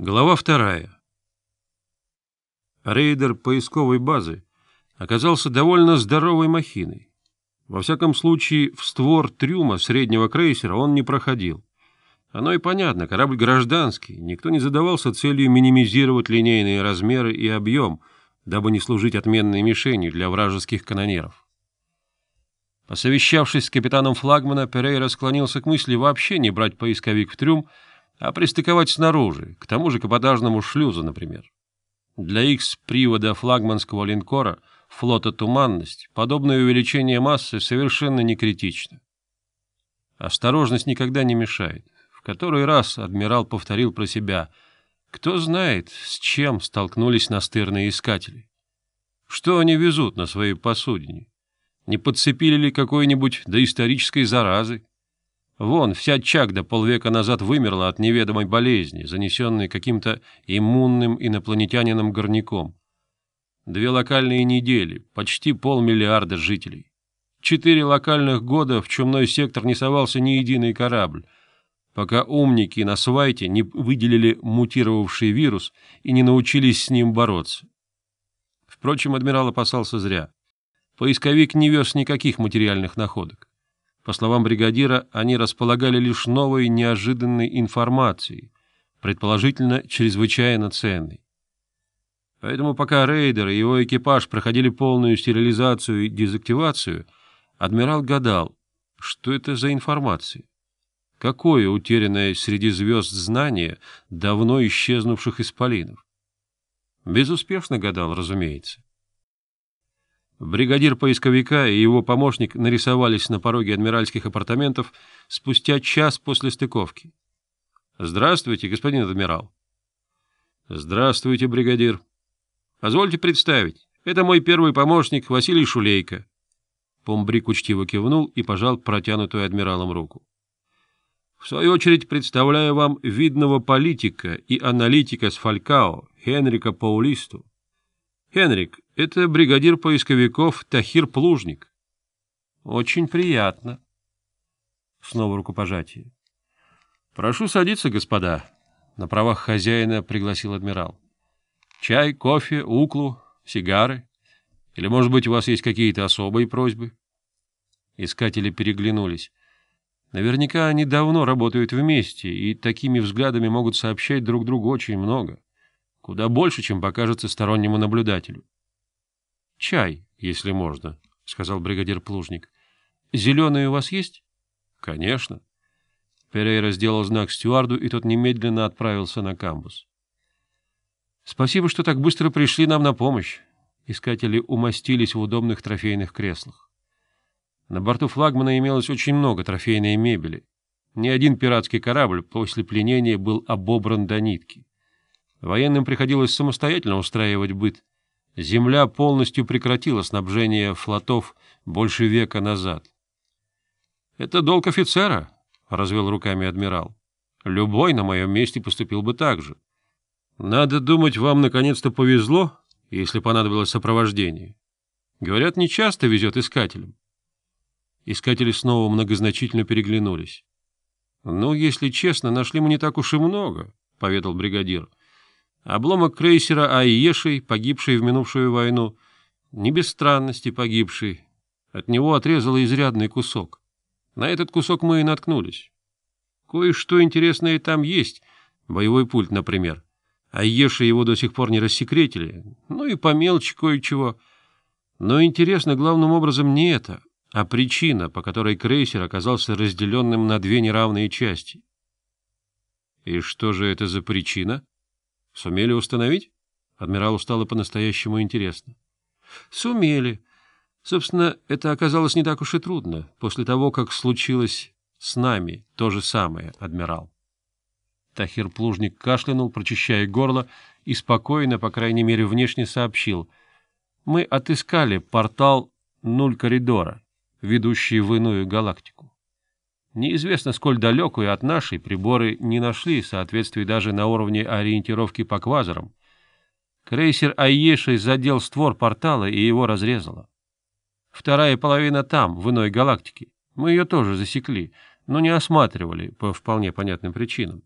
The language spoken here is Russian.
Глава вторая. Рейдер поисковой базы оказался довольно здоровой махиной. Во всяком случае, в створ трюма среднего крейсера он не проходил. Оно и понятно, корабль гражданский, никто не задавался целью минимизировать линейные размеры и объем, дабы не служить отменной мишенью для вражеских канонеров. Посовещавшись с капитаном флагмана, Перей расклонился к мысли вообще не брать поисковик в трюм — а пристыковать снаружи, к тому же к абордажному шлюзу, например. Для их с привода флагманского линкора флота «Туманность» подобное увеличение массы совершенно не критично. Осторожность никогда не мешает. В который раз адмирал повторил про себя «Кто знает, с чем столкнулись настырные искатели? Что они везут на своей посудине? Не подцепили ли какой-нибудь доисторической заразы?» Вон, вся Чагда полвека назад вымерла от неведомой болезни, занесенной каким-то иммунным инопланетянином-горняком. Две локальные недели, почти полмиллиарда жителей. Четыре локальных года в чумной сектор не совался ни единый корабль, пока умники на свайте не выделили мутировавший вирус и не научились с ним бороться. Впрочем, адмирал опасался зря. Поисковик не вез никаких материальных находок. По словам бригадира, они располагали лишь новой неожиданной информацией, предположительно чрезвычайно ценной. Поэтому пока рейдер и его экипаж проходили полную стерилизацию и дезактивацию, адмирал гадал, что это за информация. Какое утерянное среди звезд знание давно исчезнувших исполинов? Безуспешно гадал, разумеется. Бригадир поисковика и его помощник нарисовались на пороге адмиральских апартаментов спустя час после стыковки. «Здравствуйте, господин адмирал». «Здравствуйте, бригадир. Позвольте представить, это мой первый помощник Василий Шулейко». Помбрик учтиво кивнул и пожал протянутую адмиралом руку. «В свою очередь представляю вам видного политика и аналитика с Фалькао, Хенрика Паулисту. Хенрик, это бригадир поисковиков Тахир Плужник. Очень приятно. Снова рукопожатие. Прошу садиться, господа. На правах хозяина пригласил адмирал. Чай, кофе, уклу, сигары. Или, может быть, у вас есть какие-то особые просьбы? Искатели переглянулись. Наверняка они давно работают вместе, и такими взглядами могут сообщать друг другу очень много. — куда больше, чем покажется стороннему наблюдателю. — Чай, если можно, — сказал бригадир Плужник. — Зеленый у вас есть? — Конечно. Перейра сделал знак стюарду, и тот немедленно отправился на камбус. — Спасибо, что так быстро пришли нам на помощь. Искатели умостились в удобных трофейных креслах. На борту флагмана имелось очень много трофейной мебели. Ни один пиратский корабль после пленения был обобран до нитки. Военным приходилось самостоятельно устраивать быт. Земля полностью прекратила снабжение флотов больше века назад. — Это долг офицера, — развел руками адмирал. — Любой на моем месте поступил бы так же. Надо думать, вам наконец-то повезло, если понадобилось сопровождение. Говорят, нечасто везет искателям. Искатели снова многозначительно переглянулись. — Ну, если честно, нашли мы не так уж и много, — поведал бригадир. — Обломок крейсера Айешей, погибший в минувшую войну, не без странности погибший, от него отрезало изрядный кусок. На этот кусок мы и наткнулись. Кое-что интересное там есть, боевой пульт, например. Аеши его до сих пор не рассекретили, ну и по мелочи кое-чего. Но интересно главным образом не это, а причина, по которой крейсер оказался разделенным на две неравные части. — И что же это за причина? — Сумели установить? Адмиралу стало по-настоящему интересно. Сумели. Собственно, это оказалось не так уж и трудно, после того, как случилось с нами то же самое, адмирал. Тахир Плужник кашлянул, прочищая горло, и спокойно, по крайней мере, внешне сообщил. Мы отыскали портал «Нуль коридора», ведущий в иную галактику. Неизвестно, сколь далекую от нашей приборы не нашли соответствий даже на уровне ориентировки по квазарам. Крейсер Айеши задел створ портала и его разрезало. Вторая половина там, в иной галактике. Мы ее тоже засекли, но не осматривали по вполне понятным причинам.